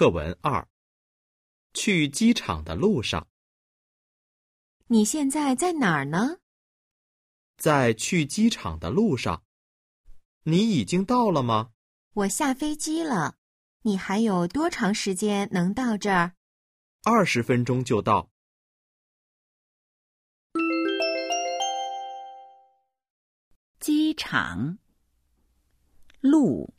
课文二。去机场的路上。你现在在哪儿呢？在去机场的路上。你已经到了吗？我下飞机了。你还有多长时间能到这儿？二十分钟就到。机场。路。